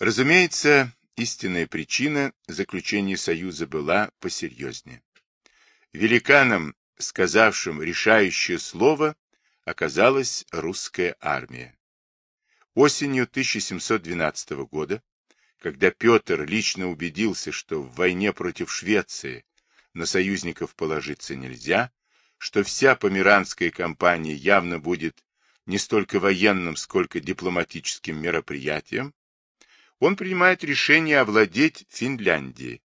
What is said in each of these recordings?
Разумеется, истинная причина заключения союза была посерьезнее. Великаном, сказавшим решающее слово, оказалась русская армия. Осенью 1712 года, когда Петр лично убедился, что в войне против Швеции на союзников положиться нельзя, что вся померанская кампания явно будет не столько военным, сколько дипломатическим мероприятием, он принимает решение овладеть Финляндией.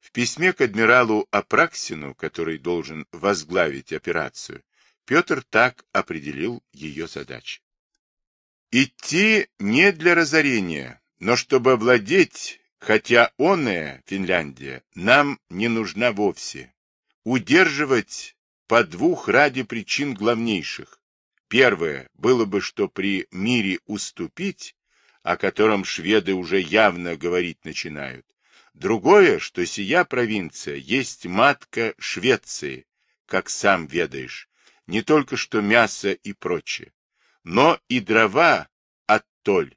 В письме к адмиралу Апраксину, который должен возглавить операцию, Петр так определил ее задачи. Идти не для разорения, но чтобы овладеть, хотя оная Финляндия нам не нужна вовсе, удерживать по двух ради причин главнейших. Первое было бы, что при мире уступить, о котором шведы уже явно говорить начинают. Другое, что сия провинция есть матка Швеции, как сам ведаешь, не только что мясо и прочее, но и дрова от толь.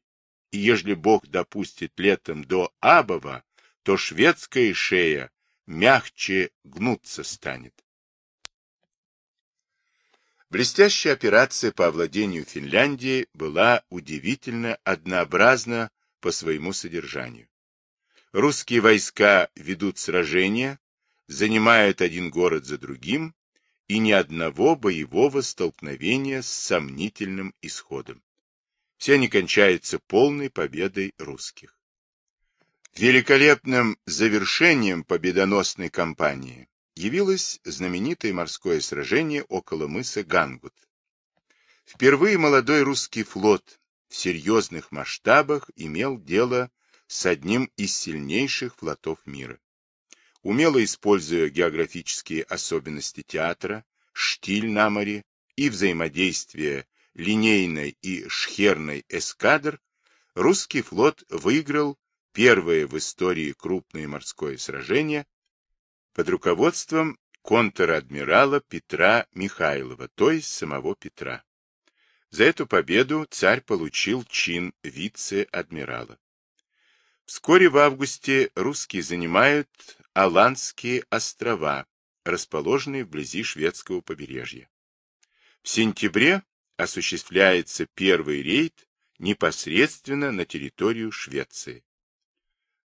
И ежели Бог допустит летом до Абова, то шведская шея мягче гнуться станет. Блестящая операция по овладению Финляндией была удивительно однообразна по своему содержанию. Русские войска ведут сражения, занимают один город за другим, и ни одного боевого столкновения с сомнительным исходом. Все они кончаются полной победой русских. Великолепным завершением победоносной кампании явилось знаменитое морское сражение около мыса Гангут. Впервые молодой русский флот в серьезных масштабах имел дело с одним из сильнейших флотов мира умело используя географические особенности театра, штиль на море и взаимодействие линейной и шхерной эскадр, русский флот выиграл первое в истории крупное морское сражение под руководством контр-адмирала Петра Михайлова, то есть самого Петра. За эту победу царь получил чин вице-адмирала. Вскоре в августе русские занимают Аландские острова, расположенные вблизи шведского побережья. В сентябре осуществляется первый рейд непосредственно на территорию Швеции.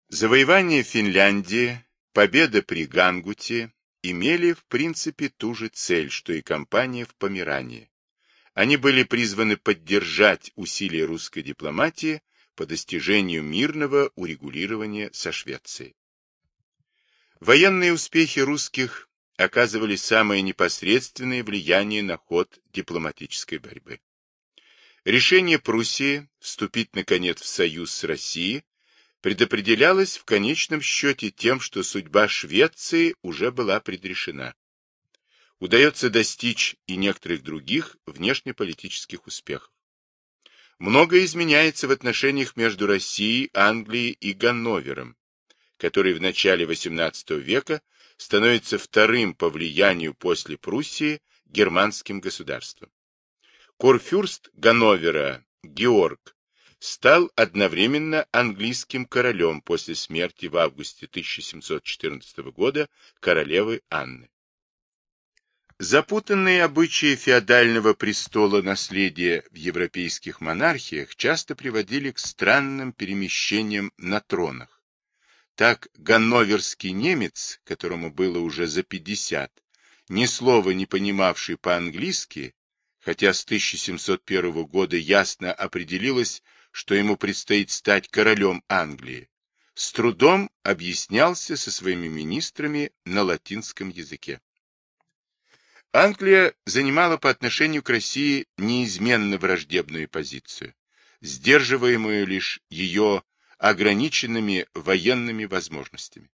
Завоевание Финляндии, победа при Гангуте имели в принципе ту же цель, что и кампания в Померании. Они были призваны поддержать усилия русской дипломатии по достижению мирного урегулирования со Швецией. Военные успехи русских оказывали самое непосредственное влияние на ход дипломатической борьбы. Решение Пруссии вступить, наконец, в союз с Россией предопределялось в конечном счете тем, что судьба Швеции уже была предрешена. Удается достичь и некоторых других внешнеполитических успехов. Многое изменяется в отношениях между Россией, Англией и Ганновером, который в начале XVIII века становится вторым по влиянию после Пруссии германским государством. Курфюрст Ганновера Георг стал одновременно английским королем после смерти в августе 1714 года королевы Анны. Запутанные обычаи феодального престола наследия в европейских монархиях часто приводили к странным перемещениям на тронах. Так ганноверский немец, которому было уже за 50, ни слова не понимавший по-английски, хотя с 1701 года ясно определилось, что ему предстоит стать королем Англии, с трудом объяснялся со своими министрами на латинском языке. Англия занимала по отношению к России неизменно враждебную позицию, сдерживаемую лишь ее ограниченными военными возможностями.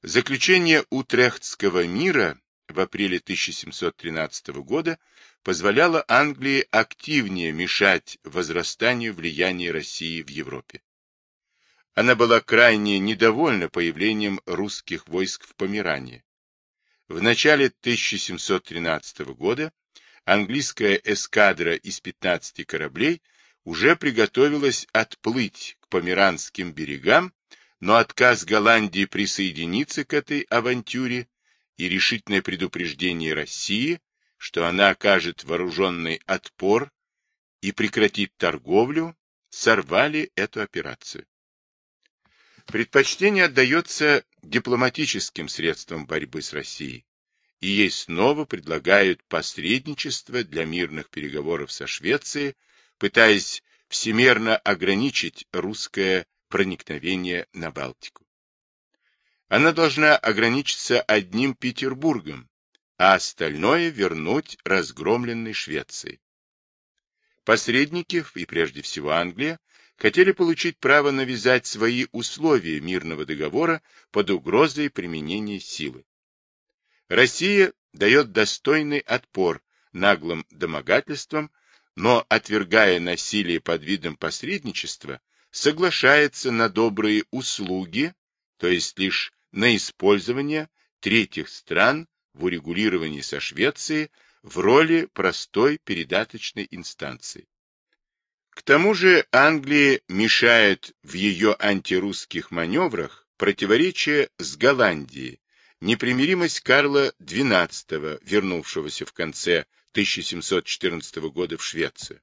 Заключение Утрехтского мира в апреле 1713 года позволяло Англии активнее мешать возрастанию влияния России в Европе. Она была крайне недовольна появлением русских войск в Померании, в начале 1713 года английская эскадра из 15 кораблей уже приготовилась отплыть к Померанским берегам, но отказ Голландии присоединиться к этой авантюре и решительное предупреждение России, что она окажет вооруженный отпор и прекратит торговлю, сорвали эту операцию. Предпочтение отдается дипломатическим средствам борьбы с Россией, и ей снова предлагают посредничество для мирных переговоров со Швецией, пытаясь всемерно ограничить русское проникновение на Балтику. Она должна ограничиться одним Петербургом, а остальное вернуть разгромленной Швеции. Посредники, и прежде всего Англия, хотели получить право навязать свои условия мирного договора под угрозой применения силы. Россия дает достойный отпор наглым домогательствам, но, отвергая насилие под видом посредничества, соглашается на добрые услуги, то есть лишь на использование третьих стран в урегулировании со Швецией в роли простой передаточной инстанции. К тому же Англии мешает в ее антирусских маневрах противоречие с Голландией, непримиримость Карла XII, вернувшегося в конце 1714 года в Швецию.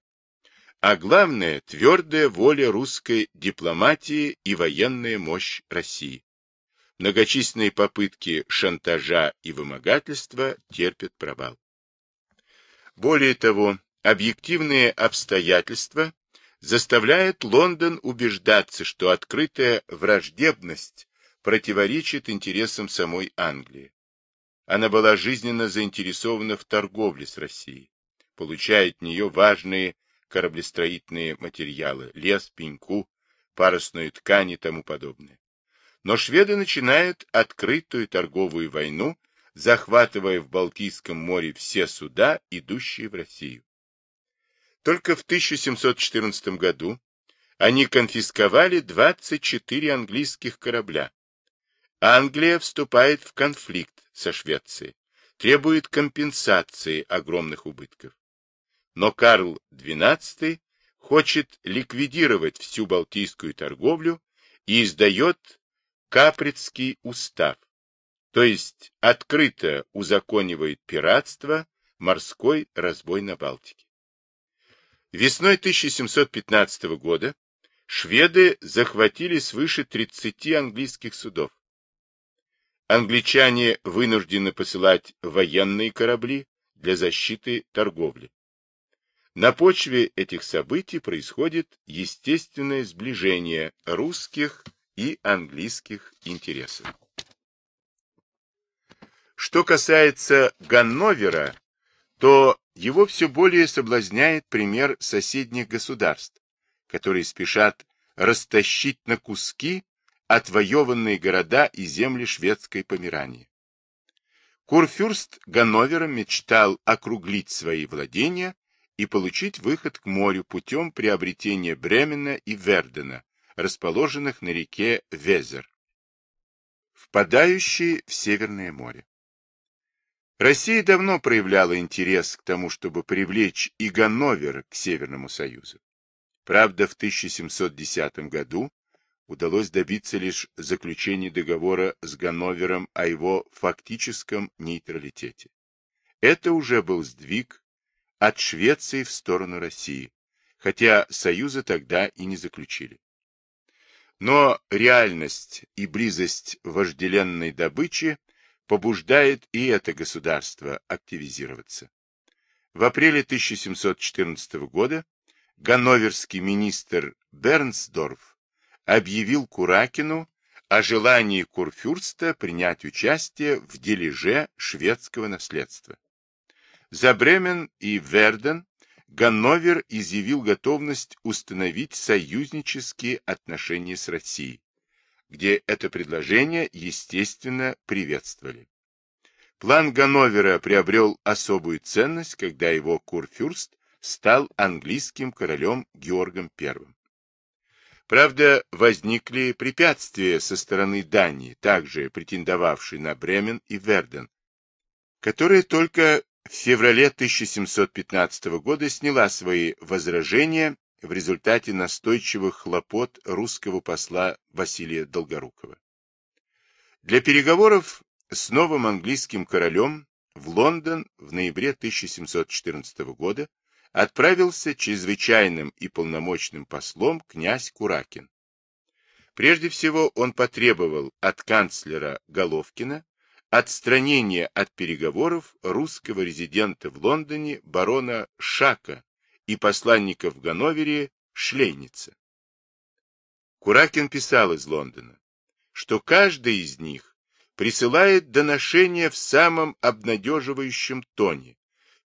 А главное, твердая воля русской дипломатии и военная мощь России. Многочисленные попытки шантажа и вымогательства терпят провал. Более того, объективные обстоятельства заставляют Лондон убеждаться, что открытая враждебность противоречит интересам самой Англии. Она была жизненно заинтересована в торговле с Россией, получая от нее важные кораблестроительные материалы, лес, пеньку, парусную ткань и тому подобное. Но шведы начинают открытую торговую войну, захватывая в Балтийском море все суда, идущие в Россию. Только в 1714 году они конфисковали 24 английских корабля. Англия вступает в конфликт со Швецией, требует компенсации огромных убытков. Но Карл XII хочет ликвидировать всю балтийскую торговлю и издает Каприцкий устав, то есть открыто узаконивает пиратство, морской разбой на Балтике. Весной 1715 года шведы захватили свыше 30 английских судов. Англичане вынуждены посылать военные корабли для защиты торговли. На почве этих событий происходит естественное сближение русских и английских интересов. Что касается Ганновера, то его все более соблазняет пример соседних государств, которые спешат растащить на куски отвоеванные города и земли шведской Померании. Курфюрст Ганновера мечтал округлить свои владения и получить выход к морю путем приобретения Бремена и Вердена, расположенных на реке Везер, впадающей в Северное море. Россия давно проявляла интерес к тому, чтобы привлечь и Ганновер к Северному Союзу. Правда, в 1710 году удалось добиться лишь заключения договора с Ганновером о его фактическом нейтралитете. Это уже был сдвиг от Швеции в сторону России, хотя союза тогда и не заключили. Но реальность и близость вожделенной добычи побуждает и это государство активизироваться. В апреле 1714 года ганноверский министр Бернсдорф объявил Куракину о желании Курфюрста принять участие в дележе шведского наследства. За Бремен и Верден Ганновер изъявил готовность установить союзнические отношения с Россией, где это предложение, естественно, приветствовали. План Ганновера приобрел особую ценность, когда его курфюрст стал английским королем Георгом I. Правда, возникли препятствия со стороны Дании, также претендовавшей на Бремен и Верден, которая только в феврале 1715 года сняла свои возражения в результате настойчивых хлопот русского посла Василия Долгорукова. Для переговоров с новым английским королем в Лондон в ноябре 1714 года отправился чрезвычайным и полномочным послом князь Куракин. Прежде всего он потребовал от канцлера Головкина отстранения от переговоров русского резидента в Лондоне барона Шака и посланника в Ганновере Шлейница. Куракин писал из Лондона, что каждый из них присылает доношение в самом обнадеживающем тоне,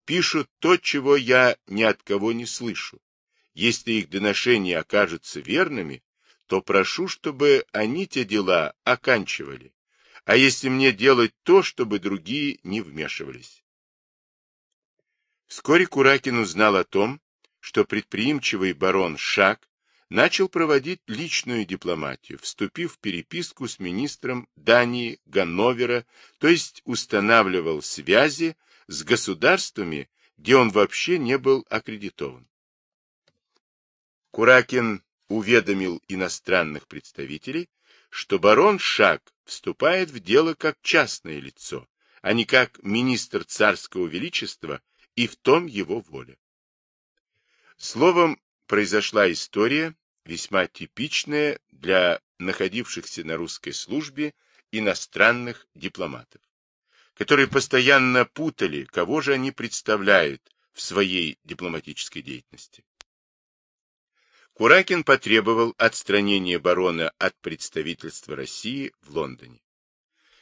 пишут то, чего я ни от кого не слышу. Если их доношения окажутся верными, то прошу, чтобы они те дела оканчивали, а если мне делать то, чтобы другие не вмешивались. Вскоре Куракин узнал о том, что предприимчивый барон Шак начал проводить личную дипломатию, вступив в переписку с министром Дании Ганновера, то есть устанавливал связи с государствами, где он вообще не был аккредитован. Куракин уведомил иностранных представителей, что барон Шак вступает в дело как частное лицо, а не как министр царского величества, и в том его воля. Словом, произошла история, весьма типичная для находившихся на русской службе иностранных дипломатов, которые постоянно путали, кого же они представляют в своей дипломатической деятельности. Куракин потребовал отстранения барона от представительства России в Лондоне.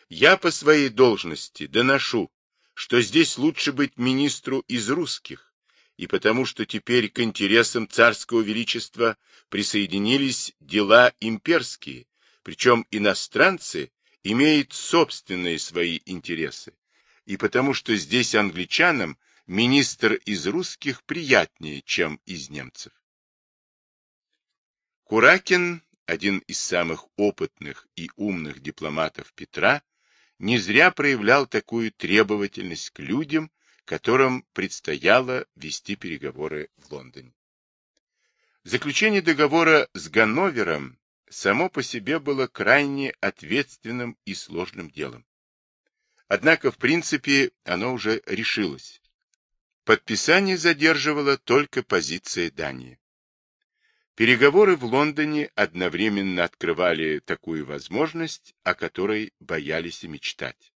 Я по своей должности доношу, что здесь лучше быть министру из русских, и потому что теперь к интересам царского величества присоединились дела имперские, причем иностранцы имеют собственные свои интересы, и потому что здесь англичанам министр из русских приятнее, чем из немцев. Куракин, один из самых опытных и умных дипломатов Петра, не зря проявлял такую требовательность к людям, которым предстояло вести переговоры в Лондоне. Заключение договора с Ганновером само по себе было крайне ответственным и сложным делом. Однако, в принципе, оно уже решилось. Подписание задерживало только позиция Дании. Переговоры в Лондоне одновременно открывали такую возможность, о которой боялись и мечтать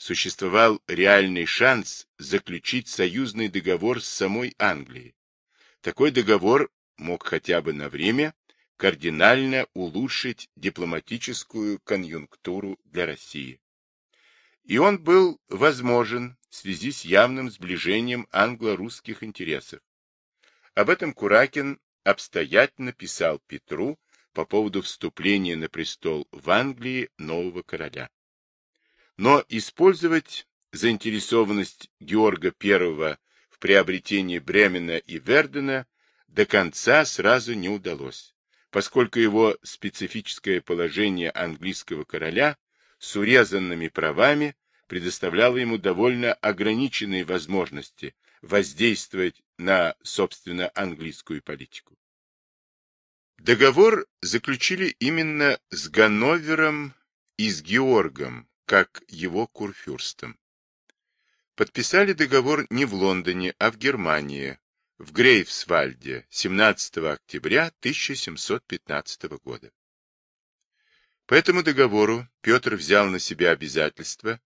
существовал реальный шанс заключить союзный договор с самой Англией. Такой договор мог хотя бы на время кардинально улучшить дипломатическую конъюнктуру для России. И он был возможен в связи с явным сближением англо-русских интересов. Об этом Куракин обстоятельно писал Петру по поводу вступления на престол в Англии нового короля. Но использовать заинтересованность Георга I в приобретении Бремена и Вердена до конца сразу не удалось, поскольку его специфическое положение английского короля с урезанными правами предоставляло ему довольно ограниченные возможности воздействовать на, собственно, английскую политику. Договор заключили именно с Ганновером и с Георгом, как его курфюрстом. Подписали договор не в Лондоне, а в Германии, в Грейвсвальде 17 октября 1715 года. По этому договору Петр взял на себя обязательство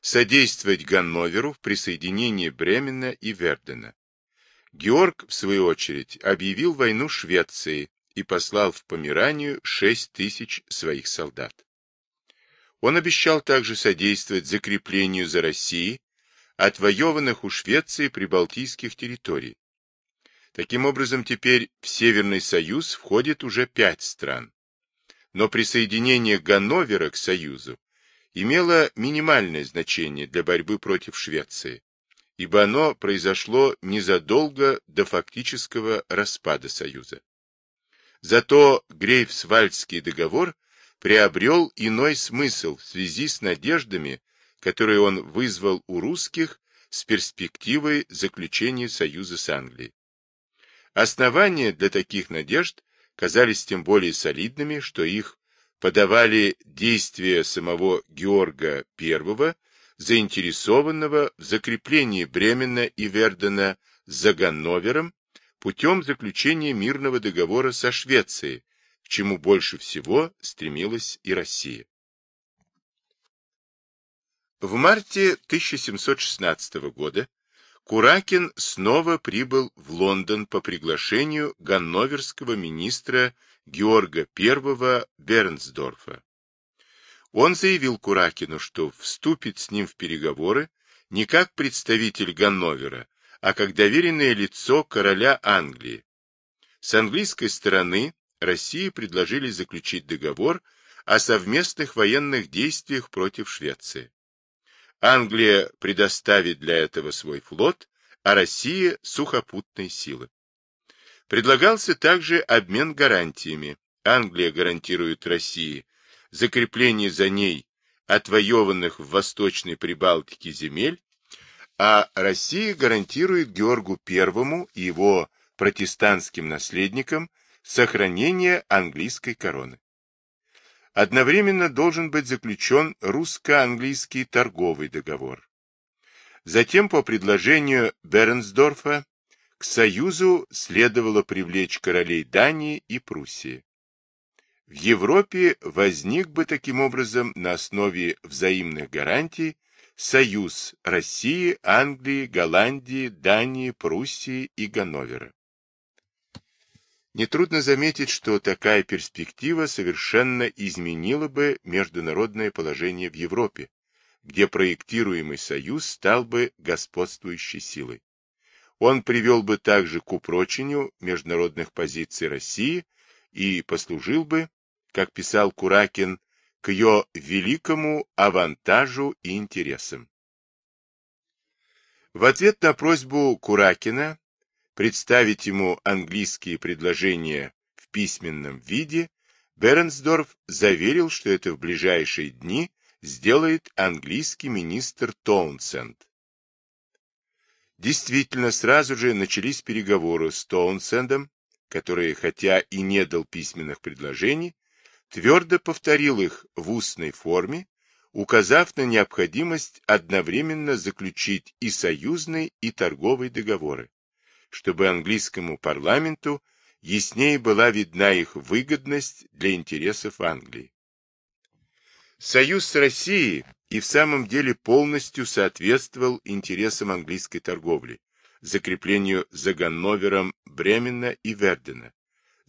содействовать Ганноверу в присоединении Бремена и Вердена. Георг, в свою очередь, объявил войну Швеции и послал в Померанию 6 тысяч своих солдат. Он обещал также содействовать закреплению за Россией отвоеванных у Швеции прибалтийских территорий. Таким образом, теперь в Северный Союз входит уже пять стран. Но присоединение Ганновера к Союзу имело минимальное значение для борьбы против Швеции, ибо оно произошло незадолго до фактического распада Союза. Зато Грейфсвальдский договор – приобрел иной смысл в связи с надеждами, которые он вызвал у русских с перспективой заключения союза с Англией. Основания для таких надежд казались тем более солидными, что их подавали действия самого Георга I, заинтересованного в закреплении Бремена и Вердена за Ганновером путем заключения мирного договора со Швецией, к чему больше всего стремилась и Россия. В марте 1716 года Куракин снова прибыл в Лондон по приглашению ганноверского министра Георга I Бернсдорфа. Он заявил Куракину, что вступит с ним в переговоры не как представитель Ганновера, а как доверенное лицо короля Англии. С английской стороны России предложили заключить договор о совместных военных действиях против Швеции. Англия предоставит для этого свой флот, а Россия – сухопутные силы. Предлагался также обмен гарантиями. Англия гарантирует России закрепление за ней отвоеванных в Восточной Прибалтике земель, а Россия гарантирует Георгу I и его протестантским наследникам сохранение английской короны. Одновременно должен быть заключен русско-английский торговый договор. Затем, по предложению Бернсдорфа, к союзу следовало привлечь королей Дании и Пруссии. В Европе возник бы таким образом на основе взаимных гарантий союз России, Англии, Голландии, Дании, Пруссии и Ганновера. Нетрудно заметить, что такая перспектива совершенно изменила бы международное положение в Европе, где проектируемый союз стал бы господствующей силой. Он привел бы также к упрочению международных позиций России и послужил бы, как писал Куракин, к ее великому авантажу и интересам. В ответ на просьбу Куракина представить ему английские предложения в письменном виде, Бернсдорф заверил, что это в ближайшие дни сделает английский министр Тоунсенд. Действительно, сразу же начались переговоры с Тоунсендом, который, хотя и не дал письменных предложений, твердо повторил их в устной форме, указав на необходимость одновременно заключить и союзный, и торговый договоры чтобы английскому парламенту яснее была видна их выгодность для интересов Англии. Союз с Россией и в самом деле полностью соответствовал интересам английской торговли, закреплению за Ганновером Бремена и Вердена,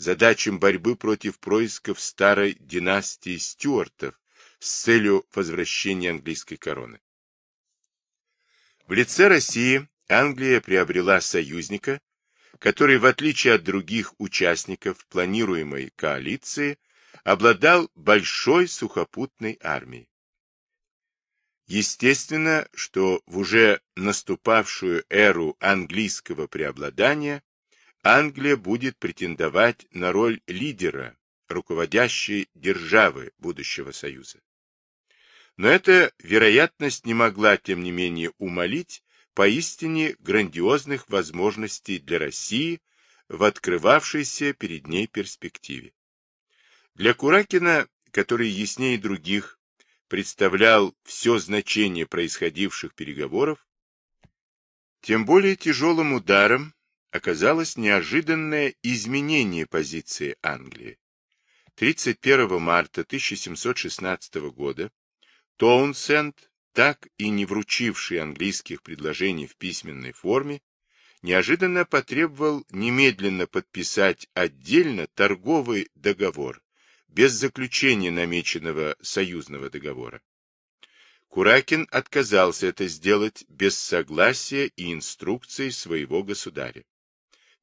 задачам борьбы против происков старой династии Стюартов с целью возвращения английской короны. В лице России Англия приобрела союзника, который, в отличие от других участников планируемой коалиции, обладал большой сухопутной армией. Естественно, что в уже наступавшую эру английского преобладания Англия будет претендовать на роль лидера, руководящей державы будущего союза. Но эта вероятность не могла, тем не менее, умолить поистине грандиозных возможностей для России в открывавшейся перед ней перспективе. Для Куракина, который яснее других представлял все значение происходивших переговоров, тем более тяжелым ударом оказалось неожиданное изменение позиции Англии. 31 марта 1716 года Тоунсенд так и не вручивший английских предложений в письменной форме, неожиданно потребовал немедленно подписать отдельно торговый договор, без заключения намеченного союзного договора. Куракин отказался это сделать без согласия и инструкций своего государя.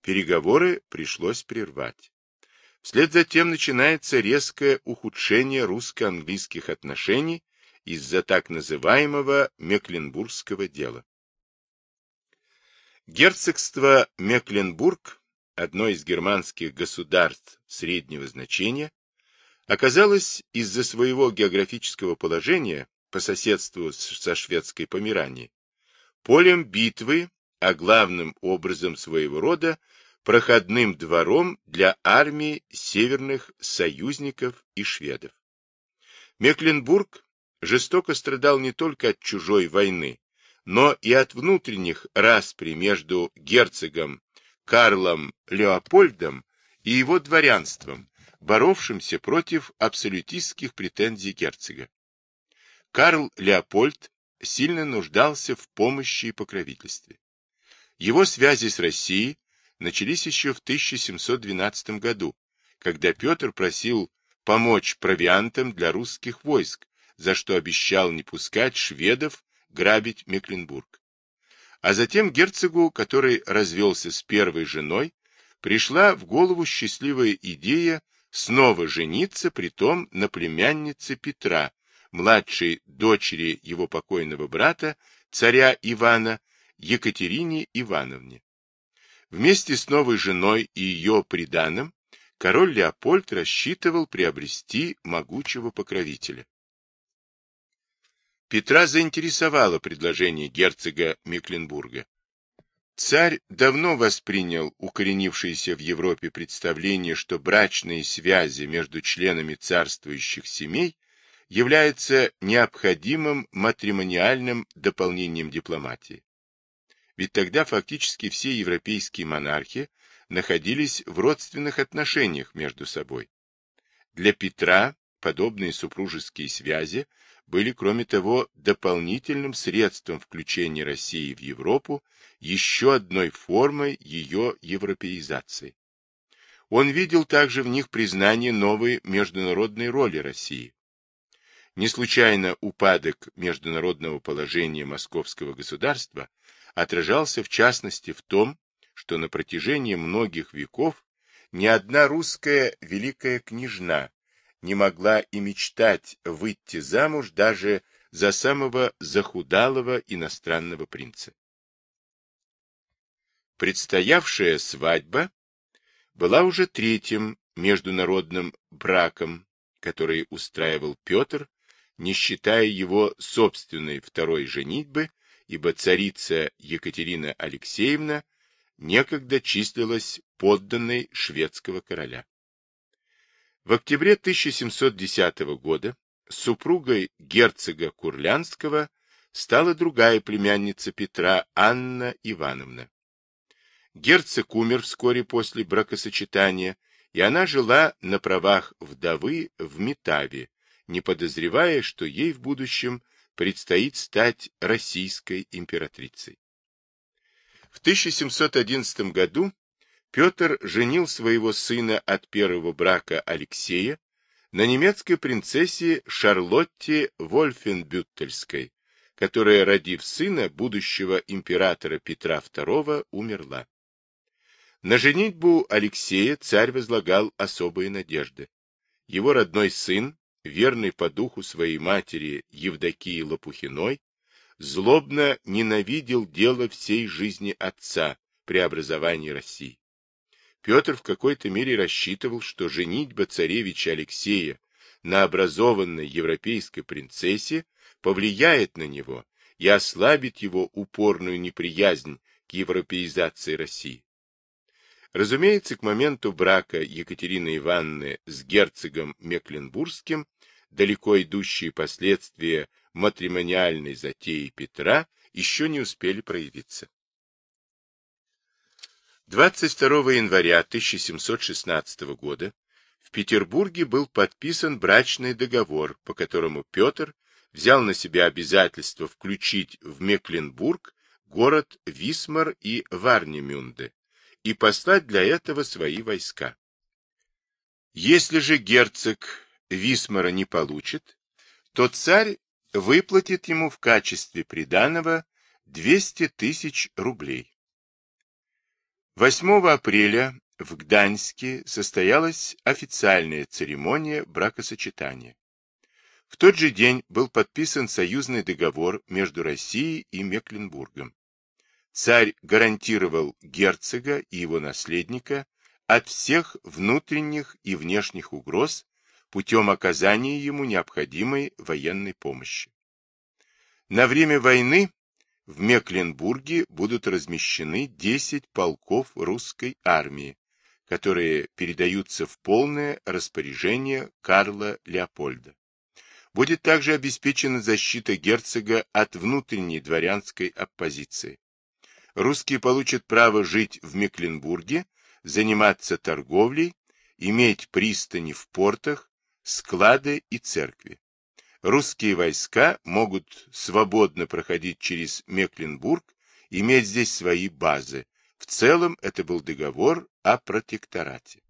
Переговоры пришлось прервать. Вслед за тем начинается резкое ухудшение русско-английских отношений из-за так называемого Мекленбургского дела. Герцогство Мекленбург, одно из германских государств среднего значения, оказалось из-за своего географического положения по соседству со шведской Померанией полем битвы, а главным образом своего рода проходным двором для армии северных союзников и шведов. Мекленбург жестоко страдал не только от чужой войны, но и от внутренних распри между герцогом Карлом Леопольдом и его дворянством, боровшимся против абсолютистских претензий герцога. Карл Леопольд сильно нуждался в помощи и покровительстве. Его связи с Россией начались еще в 1712 году, когда Петр просил помочь провиантам для русских войск, за что обещал не пускать шведов грабить Мекленбург. А затем герцогу, который развелся с первой женой, пришла в голову счастливая идея снова жениться, притом на племяннице Петра, младшей дочери его покойного брата, царя Ивана, Екатерине Ивановне. Вместе с новой женой и ее приданым король Леопольд рассчитывал приобрести могучего покровителя. Петра заинтересовало предложение герцога Мекленбурга. Царь давно воспринял укоренившееся в Европе представление, что брачные связи между членами царствующих семей являются необходимым матримониальным дополнением дипломатии. Ведь тогда фактически все европейские монархи находились в родственных отношениях между собой. Для Петра подобные супружеские связи были, кроме того, дополнительным средством включения России в Европу, еще одной формой ее европеизации. Он видел также в них признание новой международной роли России. Не случайно упадок международного положения московского государства отражался в частности в том, что на протяжении многих веков ни одна русская великая княжна не могла и мечтать выйти замуж даже за самого захудалого иностранного принца. Предстоявшая свадьба была уже третьим международным браком, который устраивал Петр, не считая его собственной второй женитьбы, ибо царица Екатерина Алексеевна некогда числилась подданной шведского короля. В октябре 1710 года супругой герцога Курлянского стала другая племянница Петра, Анна Ивановна. Герцог умер вскоре после бракосочетания, и она жила на правах вдовы в Метаве, не подозревая, что ей в будущем предстоит стать российской императрицей. В 1711 году Петр женил своего сына от первого брака Алексея на немецкой принцессе Шарлотте Вольфенбюттельской, которая, родив сына будущего императора Петра II, умерла. На женитьбу Алексея царь возлагал особые надежды. Его родной сын, верный по духу своей матери Евдокии Лопухиной, злобно ненавидел дело всей жизни отца, преобразования России. Петр в какой-то мере рассчитывал, что женитьба царевича Алексея на образованной европейской принцессе повлияет на него и ослабит его упорную неприязнь к европеизации России. Разумеется, к моменту брака Екатерины Ивановны с герцогом Мекленбургским далеко идущие последствия матримониальной затеи Петра еще не успели проявиться. 22 января 1716 года в Петербурге был подписан брачный договор, по которому Петр взял на себя обязательство включить в Мекленбург город Висмар и Варнемюнде и послать для этого свои войска. Если же герцог Висмара не получит, то царь выплатит ему в качестве приданого 200 тысяч рублей. 8 апреля в Гданьске состоялась официальная церемония бракосочетания. В тот же день был подписан союзный договор между Россией и Мекленбургом. Царь гарантировал герцога и его наследника от всех внутренних и внешних угроз путем оказания ему необходимой военной помощи. На время войны в Мекленбурге будут размещены 10 полков русской армии, которые передаются в полное распоряжение Карла Леопольда. Будет также обеспечена защита герцога от внутренней дворянской оппозиции. Русские получат право жить в Мекленбурге, заниматься торговлей, иметь пристани в портах, склады и церкви. Русские войска могут свободно проходить через Мекленбург, иметь здесь свои базы. В целом это был договор о протекторате.